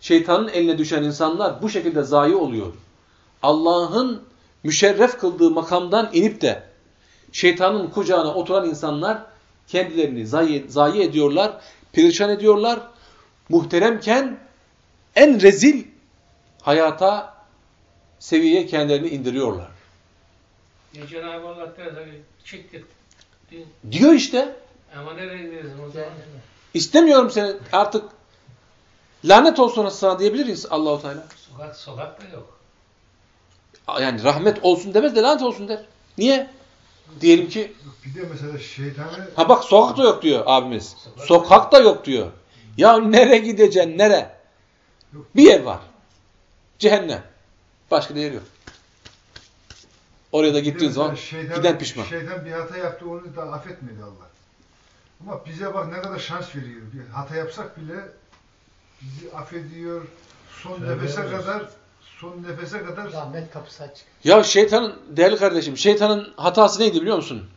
Speaker 1: şeytanın eline düşen insanlar bu şekilde zayi oluyor. Allah'ın müşerref kıldığı makamdan inip de şeytanın kucağına oturan insanlar kendilerini zayi, zayi ediyorlar, perişan ediyorlar. Muhteremken en rezil hayata seviyeye kendilerini indiriyorlar.
Speaker 4: Ya Cenab-ı Allah der, çık git.
Speaker 1: Diyor işte.
Speaker 4: Ama nereye gidiyorsun o zaman?
Speaker 1: İstemiyorum seni artık lanet olsun sana diyebiliriz Allahu Teala.
Speaker 4: Sokak, sokak da yok.
Speaker 1: Yani rahmet olsun demez de lanet olsun der. Niye? Diyelim ki
Speaker 2: Bir de mesela şeytanı
Speaker 1: ha bak sokakta yok diyor abimiz. Sokakta yok diyor. Ya nere gideceksin nere? Bir yer var. Cehennem. Başka yer yok. Oraya da gittiğin zaman
Speaker 2: şeytan,
Speaker 1: giden pişman.
Speaker 2: Şeytan bir hata yaptı onu da affetmedi Allah. Ama bize bak ne kadar şans veriyor. Bir hata yapsak bile bizi affediyor. Son
Speaker 3: Tövbe
Speaker 2: nefese
Speaker 3: ediyoruz.
Speaker 2: kadar son nefese kadar
Speaker 6: Rahmet kapısı açık.
Speaker 1: Ya şeytanın değerli kardeşim şeytanın hatası neydi biliyor musun?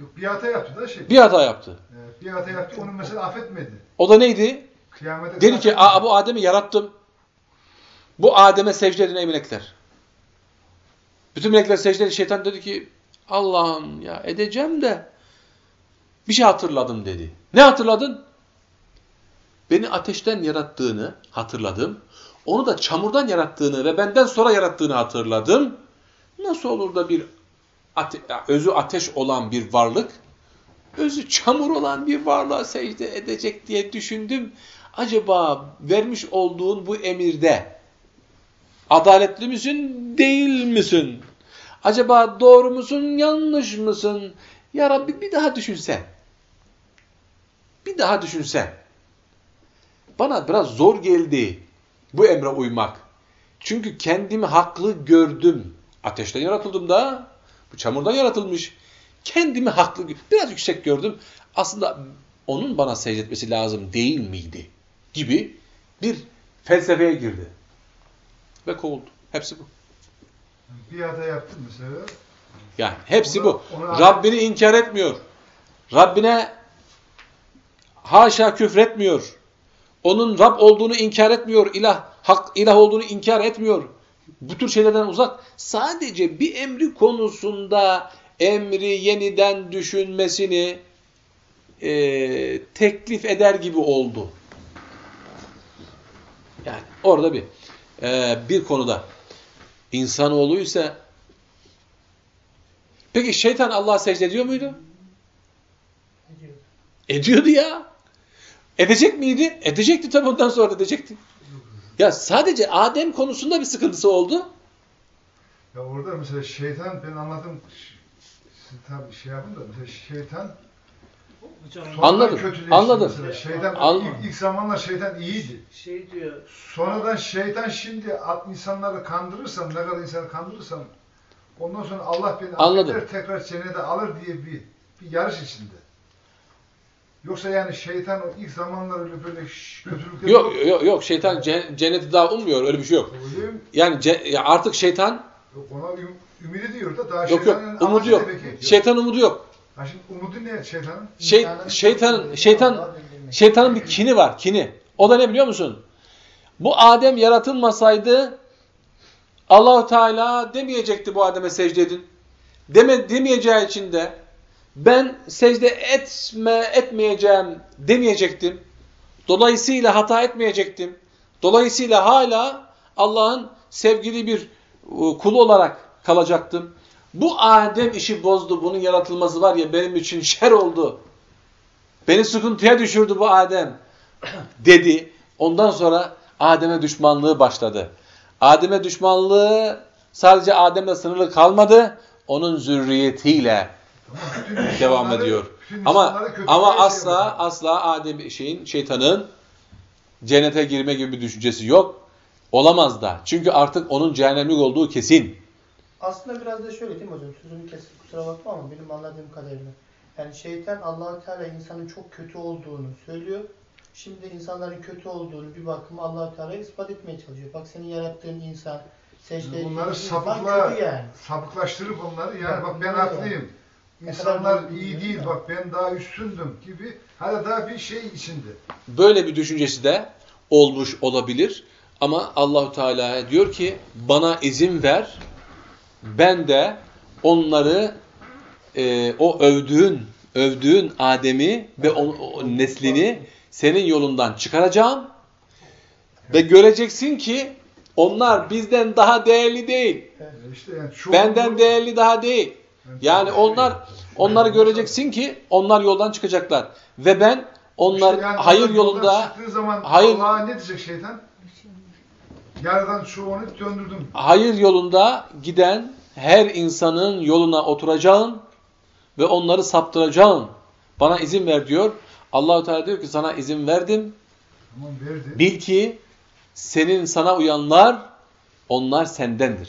Speaker 2: yok bir hata yaptı da şey.
Speaker 1: Bir hata yaptı.
Speaker 2: Evet, bir hata yaptı onu mesela affetmedi.
Speaker 1: O da neydi?
Speaker 2: Kıyamete
Speaker 1: Dedi ki. Aa, bu Adem'i yarattım. Bu Adem'e secde edin ey melekler. Bütün melekler secde edin. Şeytan dedi ki Allah'ım ya edeceğim de bir şey hatırladım dedi. Ne hatırladın? Beni ateşten yarattığını hatırladım. Onu da çamurdan yarattığını ve benden sonra yarattığını hatırladım. Nasıl olur da bir ate özü ateş olan bir varlık, özü çamur olan bir varlığa secde edecek diye düşündüm. Acaba vermiş olduğun bu emirde adaletli misin, değil misin? Acaba doğru musun, yanlış mısın? Ya Rabbi bir daha düşünsen. Bir daha düşünsen. Bana biraz zor geldi bu emre uymak. Çünkü kendimi haklı gördüm. Ateşten yaratıldım da, bu çamurdan yaratılmış. Kendimi haklı, biraz yüksek gördüm. Aslında onun bana secde lazım değil miydi? Gibi bir felsefeye girdi. Ve kovuldu. Hepsi bu.
Speaker 2: Bir hata yaptı mesela.
Speaker 1: Yani hepsi
Speaker 2: Ona-
Speaker 1: bu.
Speaker 2: ona-
Speaker 1: Rabbini inkar etmiyor. Rabbine haşa küfretmiyor. Onun Rab olduğunu inkar etmiyor. İlah, hak ilah olduğunu inkar etmiyor. Bu tür şeylerden uzak. Sadece bir emri konusunda emri yeniden düşünmesini e, teklif eder gibi oldu. Yani orada bir e, bir konuda insanoğlu ise Peki şeytan Allah'a secde ediyor muydu?
Speaker 6: Ediyor.
Speaker 1: Ediyordu ya. Edecek miydi? Edecekti tabi ondan sonra edecekti. Ya sadece Adem konusunda bir sıkıntısı oldu.
Speaker 2: Ya orada mesela şeytan ben anladım. Siz tabii şey yapın da mesela şeytan
Speaker 1: Anladım, anladım.
Speaker 2: Mesela. Şeytan
Speaker 1: Anladım.
Speaker 2: ilk, ilk zamanlar şeytan iyiydi.
Speaker 4: şey diyor,
Speaker 2: Sonradan şeytan şimdi at- insanları kandırırsam, ne kadar insanı kandırırsam ondan sonra Allah beni
Speaker 1: Anladım.
Speaker 2: affeder tekrar cennete alır diye bir, bir yarış içinde. Yoksa yani şeytan o ilk zamanlar öyle böyle şş, kötülükleri
Speaker 1: Yok yok yok şeytan ce- cenneti daha ummuyor öyle bir şey yok. Yani ce- artık şeytan
Speaker 2: Yok, ona üm- ümit ediyor da daha
Speaker 1: yok yok
Speaker 2: şeytanın
Speaker 1: umudu yok.
Speaker 2: ne peki?
Speaker 1: Şeytan umudu yok.
Speaker 2: Ha şimdi umudu ne şeytanın?
Speaker 1: Şey, şeytanın
Speaker 6: çok
Speaker 1: şeytan şeytanın bir kini var, kini. O da ne biliyor musun? Bu Adem yaratılmasaydı Allahu Teala demeyecekti bu Adem'e secde edin. Deme demeyeceği için de ben secde etme etmeyeceğim demeyecektim. Dolayısıyla hata etmeyecektim. Dolayısıyla hala Allah'ın sevgili bir e, kulu olarak kalacaktım. Bu Adem işi bozdu. Bunun yaratılması var ya benim için şer oldu. Beni sıkıntıya düşürdü bu Adem dedi. Ondan sonra Adem'e düşmanlığı başladı. Adem'e düşmanlığı sadece Adem'le sınırlı kalmadı. Onun zürriyetiyle devam ediyor. Ama ama
Speaker 2: şey
Speaker 1: asla asla Adem şeyin şeytanın cennete girme gibi bir düşüncesi yok. Olamaz da. Çünkü artık onun cehennemlik olduğu kesin.
Speaker 6: Aslında biraz da şöyle değil mi hocam? Sözümü kesin kusura bakma ama benim anladığım kadarıyla. Yani şeytan allah Teala insanın çok kötü olduğunu söylüyor. Şimdi insanların kötü olduğunu bir bakıma allah Teala'ya ispat etmeye çalışıyor. Bak senin yarattığın insan, secde
Speaker 2: Bunları sapıkla,
Speaker 6: yani.
Speaker 2: sapıklaştırıp onları yani
Speaker 6: Ya,
Speaker 2: bak ben haklıyım. İnsanlar iyi değil
Speaker 6: ya.
Speaker 2: bak ben daha üstündüm gibi hala daha bir şey içinde.
Speaker 1: Böyle bir düşüncesi de olmuş olabilir. Ama Allahu Teala diyor ki bana izin ver. Ben de onları e, o övdüğün övdüğün Adem'i ve o, o neslini senin yolundan çıkaracağım. Ve göreceksin ki onlar bizden daha değerli değil. Benden değerli daha değil. Yani onlar onları göreceksin ki onlar yoldan çıkacaklar. Ve ben onlar
Speaker 2: İşte yani
Speaker 1: hayır yolunda
Speaker 2: zaman
Speaker 1: hayır-
Speaker 2: ne diyecek şeytan? Yardan şu onu döndürdüm.
Speaker 1: hayır yolunda giden her insanın yoluna oturacağım ve onları saptıracağım. Bana izin ver diyor. Allahu Teala diyor ki sana izin verdim.
Speaker 2: Tamam verdi.
Speaker 1: Bil ki senin sana uyanlar onlar sendendir.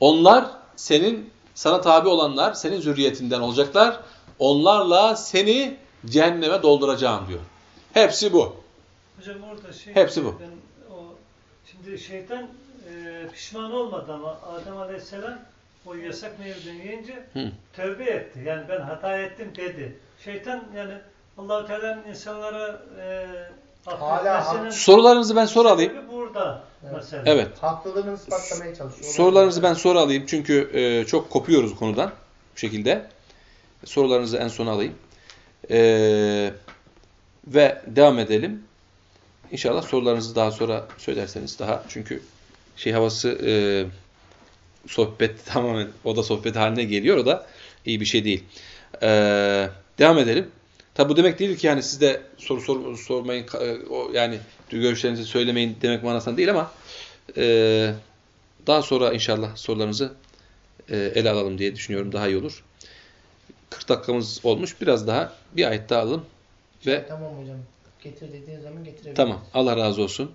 Speaker 1: Onlar senin sana tabi olanlar senin zürriyetinden olacaklar. Onlarla seni cehenneme dolduracağım diyor. Hepsi bu.
Speaker 4: Hocam orada şey...
Speaker 1: Hepsi bu.
Speaker 4: Ben şimdi şeytan e, pişman olmadı ama Adem Aleyhisselam o yasak meyveden yiyince
Speaker 1: Hı.
Speaker 4: tövbe etti. Yani ben hata ettim dedi. Şeytan yani Allah-u Teala'nın insanlara e,
Speaker 6: Hala
Speaker 4: affetmesinin
Speaker 1: Sorularınızı ben soru alayım.
Speaker 4: burada
Speaker 6: Evet.
Speaker 4: mesela.
Speaker 1: Evet.
Speaker 6: Haklılığını ispatlamaya çalışıyor.
Speaker 1: Sorularınızı ben soru alayım çünkü e, çok kopuyoruz konudan bu şekilde. Sorularınızı en sona alayım. E, ve devam edelim. İnşallah sorularınızı daha sonra söylerseniz daha çünkü şey havası e, sohbet tamamen o da sohbet haline geliyor o da iyi bir şey değil. E, devam edelim. Tabi bu demek değil ki yani siz de soru sor, sormayın e, o, yani görüşlerinizi söylemeyin demek manasında değil ama e, daha sonra inşallah sorularınızı e, ele alalım diye düşünüyorum. Daha iyi olur. 40 dakikamız olmuş. Biraz daha bir ayet daha alalım. Ve
Speaker 6: Tamam hocam. Getir dediğin zaman getirebiliriz.
Speaker 1: tamam. Allah razı olsun.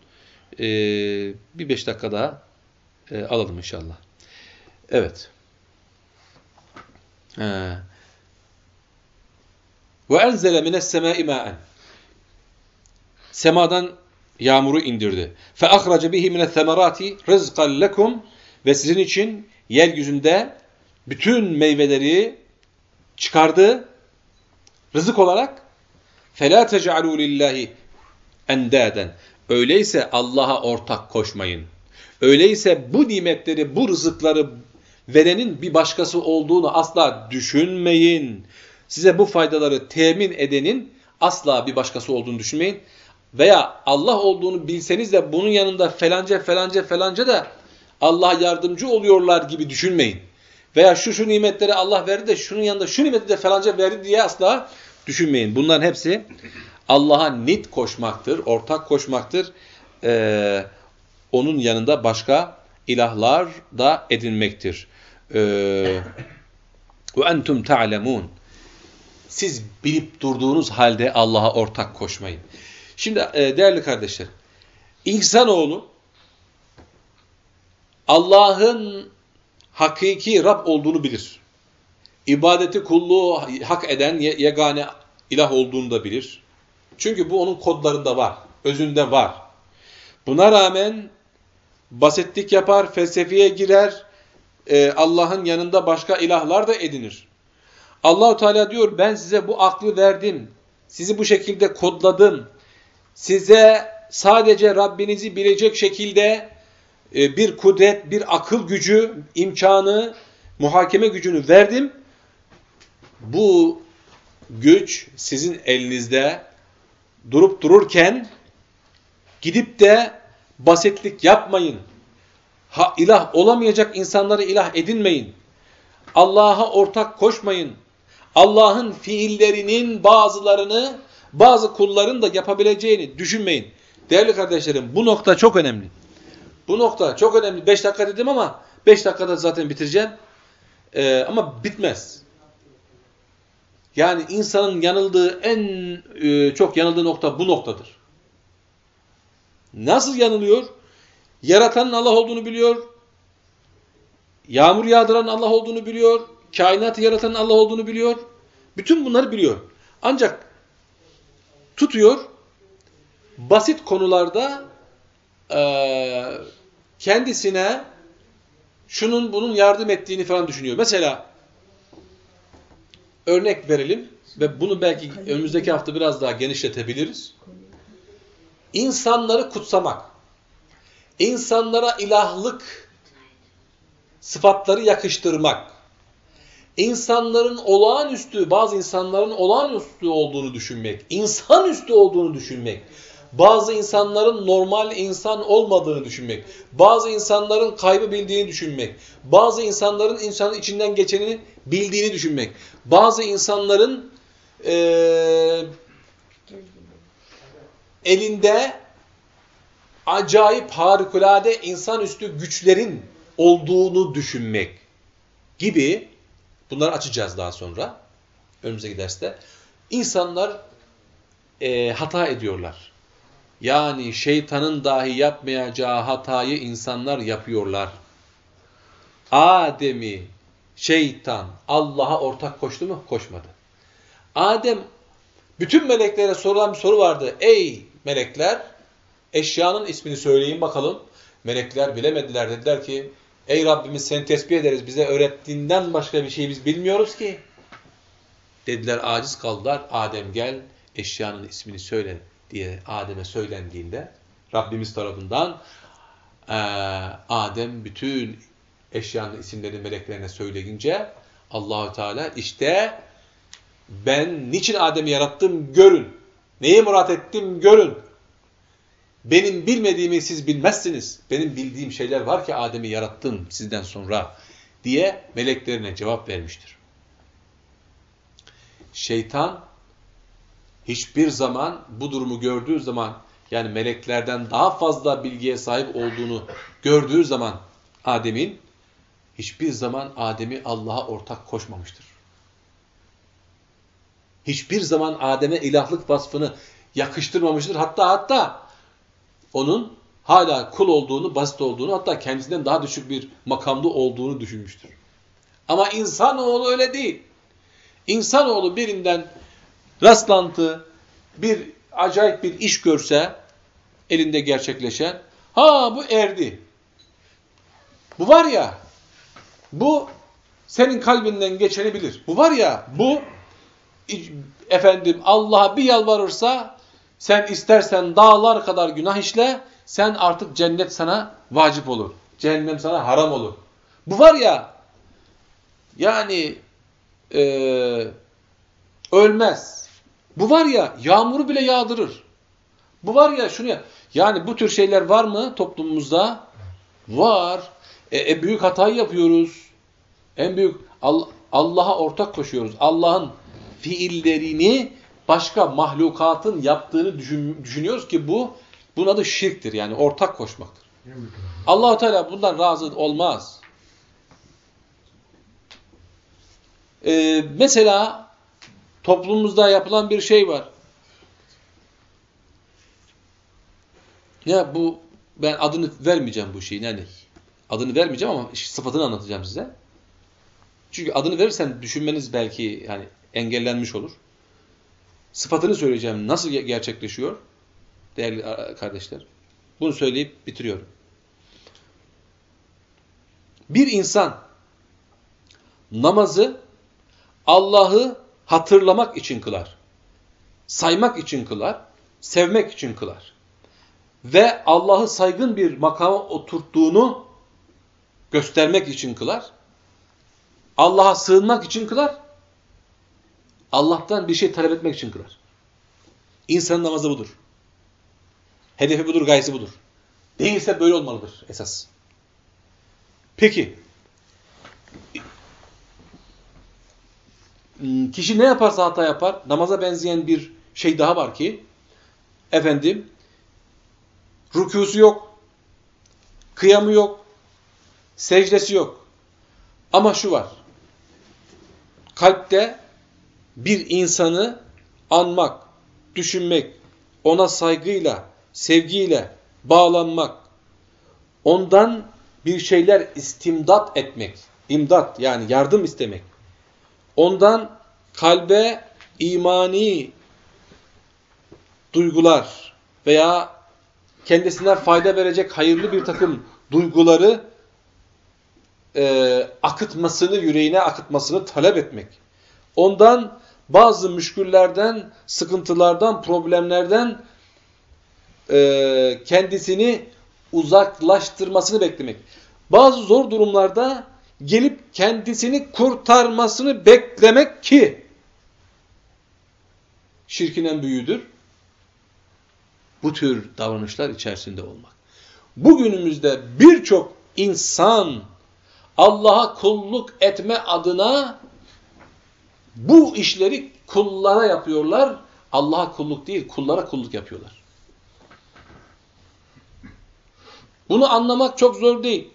Speaker 1: E, bir 5 dakika daha e, alalım inşallah. Evet. Ve enzele mines semai ma'en. Semadan yağmuru indirdi. Fe ahrace bihi mine semerati rizqan lekum ve sizin için yeryüzünde bütün meyveleri çıkardı rızık olarak. Fela tec'alû lillahi endâden. Öyleyse Allah'a ortak koşmayın. Öyleyse bu nimetleri, bu rızıkları verenin bir başkası olduğunu asla düşünmeyin. Size bu faydaları temin edenin asla bir başkası olduğunu düşünmeyin. Veya Allah olduğunu bilseniz de bunun yanında felanca felanca felanca da Allah'a yardımcı oluyorlar gibi düşünmeyin. Veya şu şu nimetleri Allah verdi de şunun yanında şu nimeti de falanca verdi diye asla düşünmeyin. Bunların hepsi Allah'a nit koşmaktır, ortak koşmaktır. Ee, onun yanında başka ilahlar da edinmektir. Ee, Ve entum ta'lemun. Siz bilip durduğunuz halde Allah'a ortak koşmayın. Şimdi e, değerli kardeşler, insanoğlu Allah'ın hakiki Rab olduğunu bilir. İbadeti kulluğu hak eden yegane ilah olduğunu da bilir. Çünkü bu onun kodlarında var, özünde var. Buna rağmen basitlik yapar, felsefeye girer, e, Allah'ın yanında başka ilahlar da edinir. Allahu Teala diyor ben size bu aklı verdim. Sizi bu şekilde kodladım. Size sadece Rabbinizi bilecek şekilde e, bir kudret, bir akıl gücü, imkanı, muhakeme gücünü verdim. Bu güç sizin elinizde durup dururken gidip de basitlik yapmayın. Ha, ilah olamayacak insanları ilah edinmeyin. Allah'a ortak koşmayın. Allah'ın fiillerinin bazılarını bazı kulların da yapabileceğini düşünmeyin. Değerli kardeşlerim bu nokta çok önemli. Bu nokta çok önemli. 5 dakika dedim ama 5 dakikada zaten bitireceğim. Ee, ama bitmez. Yani insanın yanıldığı en e, çok yanıldığı nokta bu noktadır. Nasıl yanılıyor? Yaratanın Allah olduğunu biliyor. Yağmur yağdıran Allah olduğunu biliyor. Kainatı yaratanın Allah olduğunu biliyor. Bütün bunları biliyor. Ancak tutuyor basit konularda e, kendisine şunun bunun yardım ettiğini falan düşünüyor. Mesela örnek verelim ve bunu belki önümüzdeki hafta biraz daha genişletebiliriz. İnsanları kutsamak, insanlara ilahlık sıfatları yakıştırmak, insanların olağanüstü, bazı insanların olağanüstü olduğunu düşünmek, insanüstü olduğunu düşünmek, bazı insanların normal insan olmadığını düşünmek, bazı insanların kaybı bildiğini düşünmek, bazı insanların insanın içinden geçenini bildiğini düşünmek, bazı insanların ee, elinde acayip harikulade insanüstü güçlerin olduğunu düşünmek gibi bunları açacağız daha sonra önümüzdeki derste. İnsanlar e, hata ediyorlar. Yani şeytanın dahi yapmayacağı hatayı insanlar yapıyorlar. Adem'i şeytan Allah'a ortak koştu mu? Koşmadı. Adem bütün meleklere sorulan bir soru vardı. Ey melekler eşyanın ismini söyleyin bakalım. Melekler bilemediler. Dediler ki ey Rabbimiz seni tesbih ederiz. Bize öğrettiğinden başka bir şey biz bilmiyoruz ki. Dediler aciz kaldılar. Adem gel eşyanın ismini söyle diye Adem'e söylendiğinde Rabbimiz tarafından e, Adem bütün eşyanın isimlerini meleklerine söyleyince Allahü Teala işte ben niçin Adem'i yarattım görün. Neyi murat ettim görün. Benim bilmediğimi siz bilmezsiniz. Benim bildiğim şeyler var ki Adem'i yarattım sizden sonra diye meleklerine cevap vermiştir. Şeytan hiçbir zaman bu durumu gördüğü zaman yani meleklerden daha fazla bilgiye sahip olduğunu gördüğü zaman Adem'in hiçbir zaman Adem'i Allah'a ortak koşmamıştır. Hiçbir zaman Adem'e ilahlık vasfını yakıştırmamıştır. Hatta hatta onun hala kul olduğunu, basit olduğunu, hatta kendisinden daha düşük bir makamda olduğunu düşünmüştür. Ama insanoğlu öyle değil. İnsanoğlu birinden rastlantı, bir acayip bir iş görse, elinde gerçekleşen, ha bu erdi. Bu var ya, bu senin kalbinden geçeni bilir. Bu var ya, bu efendim Allah'a bir yalvarırsa, sen istersen dağlar kadar günah işle, sen artık cennet sana vacip olur. Cehennem sana haram olur. Bu var ya, yani e, ölmez. Bu var ya, yağmuru bile yağdırır. Bu var ya, şunu ya, yani bu tür şeyler var mı toplumumuzda? Var. E, e büyük hatayı yapıyoruz. En büyük Allah'a ortak koşuyoruz. Allah'ın fiillerini başka mahlukatın yaptığını düşün, düşünüyoruz ki bu bunun adı şirktir yani ortak koşmaktır. allah Teala bundan razı olmaz. Ee, mesela toplumumuzda yapılan bir şey var. Ya bu ben adını vermeyeceğim bu şeyin yani adını vermeyeceğim ama sıfatını anlatacağım size. Çünkü adını verirsen düşünmeniz belki yani engellenmiş olur. Sıfatını söyleyeceğim. Nasıl gerçekleşiyor? Değerli kardeşler. Bunu söyleyip bitiriyorum. Bir insan namazı Allah'ı hatırlamak için kılar. Saymak için kılar. Sevmek için kılar. Ve Allah'ı saygın bir makama oturttuğunu göstermek için kılar. Allah'a sığınmak için kılar. Allah'tan bir şey talep etmek için kılar. İnsanın namazı budur. Hedefi budur, gayesi budur. Değilse böyle olmalıdır esas. Peki, kişi ne yaparsa hata yapar, namaza benzeyen bir şey daha var ki, efendim, rükûsu yok, kıyamı yok, secdesi yok. Ama şu var, kalpte bir insanı anmak, düşünmek, ona saygıyla, sevgiyle bağlanmak, ondan bir şeyler istimdat etmek, imdat yani yardım istemek, ondan kalbe imani duygular veya kendisine fayda verecek hayırlı bir takım duyguları e, akıtmasını, yüreğine akıtmasını talep etmek. Ondan bazı müşküllerden, sıkıntılardan, problemlerden e, kendisini uzaklaştırmasını beklemek. Bazı zor durumlarda gelip kendisini kurtarmasını beklemek ki şirkin en büyüğüdür. Bu tür davranışlar içerisinde olmak. Bugünümüzde birçok insan Allah'a kulluk etme adına bu işleri kullara yapıyorlar. Allah'a kulluk değil, kullara kulluk yapıyorlar. Bunu anlamak çok zor değil.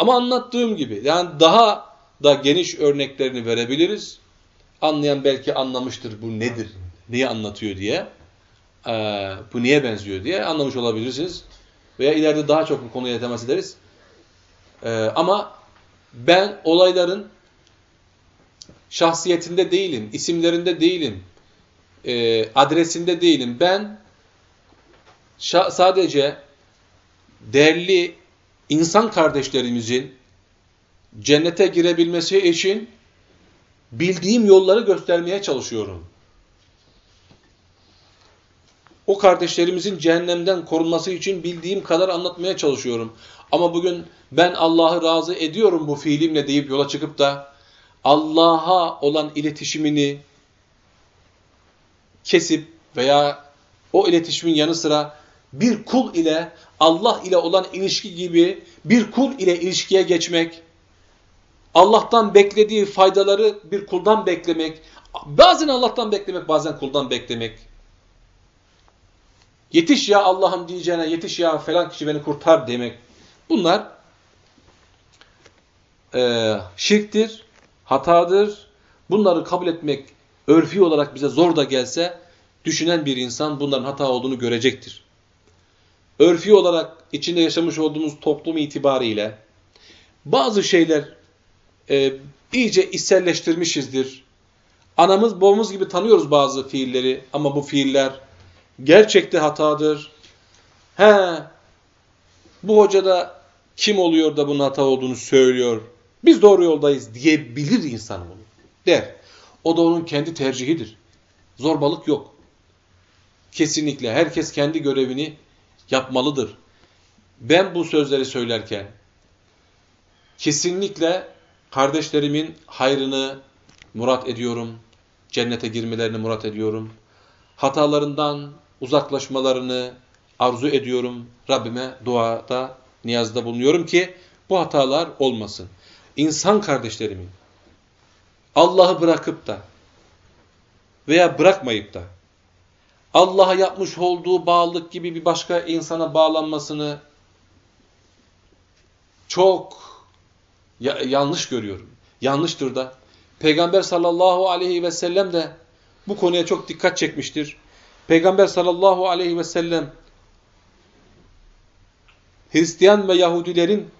Speaker 1: Ama anlattığım gibi yani daha da geniş örneklerini verebiliriz. Anlayan belki anlamıştır bu nedir, niye anlatıyor diye, ee, bu niye benziyor diye anlamış olabilirsiniz. Veya ileride daha çok bu konuya temas ederiz. Ee, ama ben olayların şahsiyetinde değilim, isimlerinde değilim, e, adresinde değilim. Ben sadece değerli insan kardeşlerimizin cennete girebilmesi için bildiğim yolları göstermeye çalışıyorum. O kardeşlerimizin cehennemden korunması için bildiğim kadar anlatmaya çalışıyorum. Ama bugün ben Allah'ı razı ediyorum bu fiilimle deyip yola çıkıp da Allah'a olan iletişimini kesip veya o iletişimin yanı sıra bir kul ile Allah ile olan ilişki gibi bir kul ile ilişkiye geçmek, Allah'tan beklediği faydaları bir kuldan beklemek, bazen Allah'tan beklemek, bazen kuldan beklemek. Yetiş ya Allah'ım diyeceğine, yetiş ya falan kişi beni kurtar demek. Bunlar e, şirktir, hatadır. Bunları kabul etmek örfi olarak bize zor da gelse, düşünen bir insan bunların hata olduğunu görecektir. Örfi olarak içinde yaşamış olduğumuz toplum itibariyle bazı şeyler e, iyice içselleştirmişizdir. Anamız babamız gibi tanıyoruz bazı fiilleri ama bu fiiller gerçekte hatadır. He, bu hoca da kim oluyor da bunun hata olduğunu söylüyor. Biz doğru yoldayız diyebilir insan bunu. Der. O da onun kendi tercihidir. Zorbalık yok. Kesinlikle herkes kendi görevini yapmalıdır. Ben bu sözleri söylerken kesinlikle kardeşlerimin hayrını murat ediyorum. Cennete girmelerini murat ediyorum. Hatalarından uzaklaşmalarını arzu ediyorum. Rabbime duada, niyazda bulunuyorum ki bu hatalar olmasın. İnsan kardeşlerimin Allah'ı bırakıp da veya bırakmayıp da Allah'a yapmış olduğu bağlılık gibi bir başka insana bağlanmasını çok ya yanlış görüyorum. Yanlıştır da. Peygamber sallallahu aleyhi ve sellem de bu konuya çok dikkat çekmiştir. Peygamber sallallahu aleyhi ve sellem Hristiyan ve Yahudilerin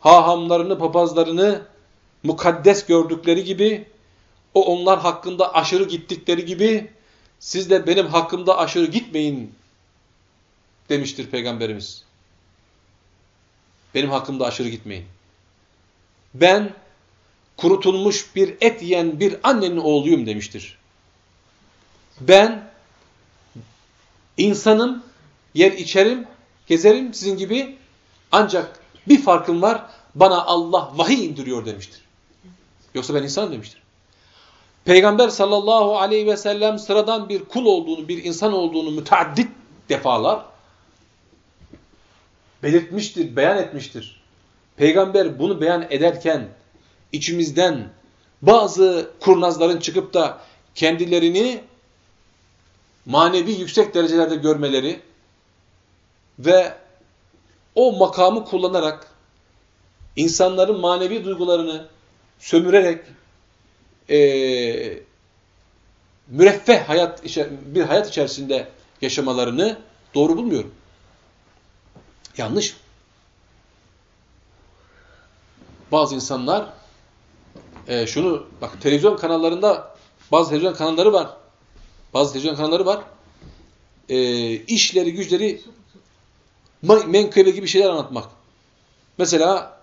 Speaker 1: hahamlarını, papazlarını mukaddes gördükleri gibi o onlar hakkında aşırı gittikleri gibi siz de benim hakkımda aşırı gitmeyin demiştir Peygamberimiz. Benim hakkımda aşırı gitmeyin. Ben kurutulmuş bir et yiyen bir annenin oğluyum demiştir. Ben insanım, yer içerim, gezerim sizin gibi ancak bir farkım var bana Allah vahiy indiriyor demiştir. Yoksa ben insanım demiştir. Peygamber sallallahu aleyhi ve sellem sıradan bir kul olduğunu, bir insan olduğunu müteaddit defalar belirtmiştir, beyan etmiştir. Peygamber bunu beyan ederken içimizden bazı kurnazların çıkıp da kendilerini manevi yüksek derecelerde görmeleri ve o makamı kullanarak insanların manevi duygularını sömürerek e, müreffeh hayat bir hayat içerisinde yaşamalarını doğru bulmuyorum. Yanlış. Bazı insanlar e, şunu bak televizyon kanallarında bazı televizyon kanalları var. Bazı televizyon kanalları var. E, işleri, güçleri menkıbe gibi şeyler anlatmak. Mesela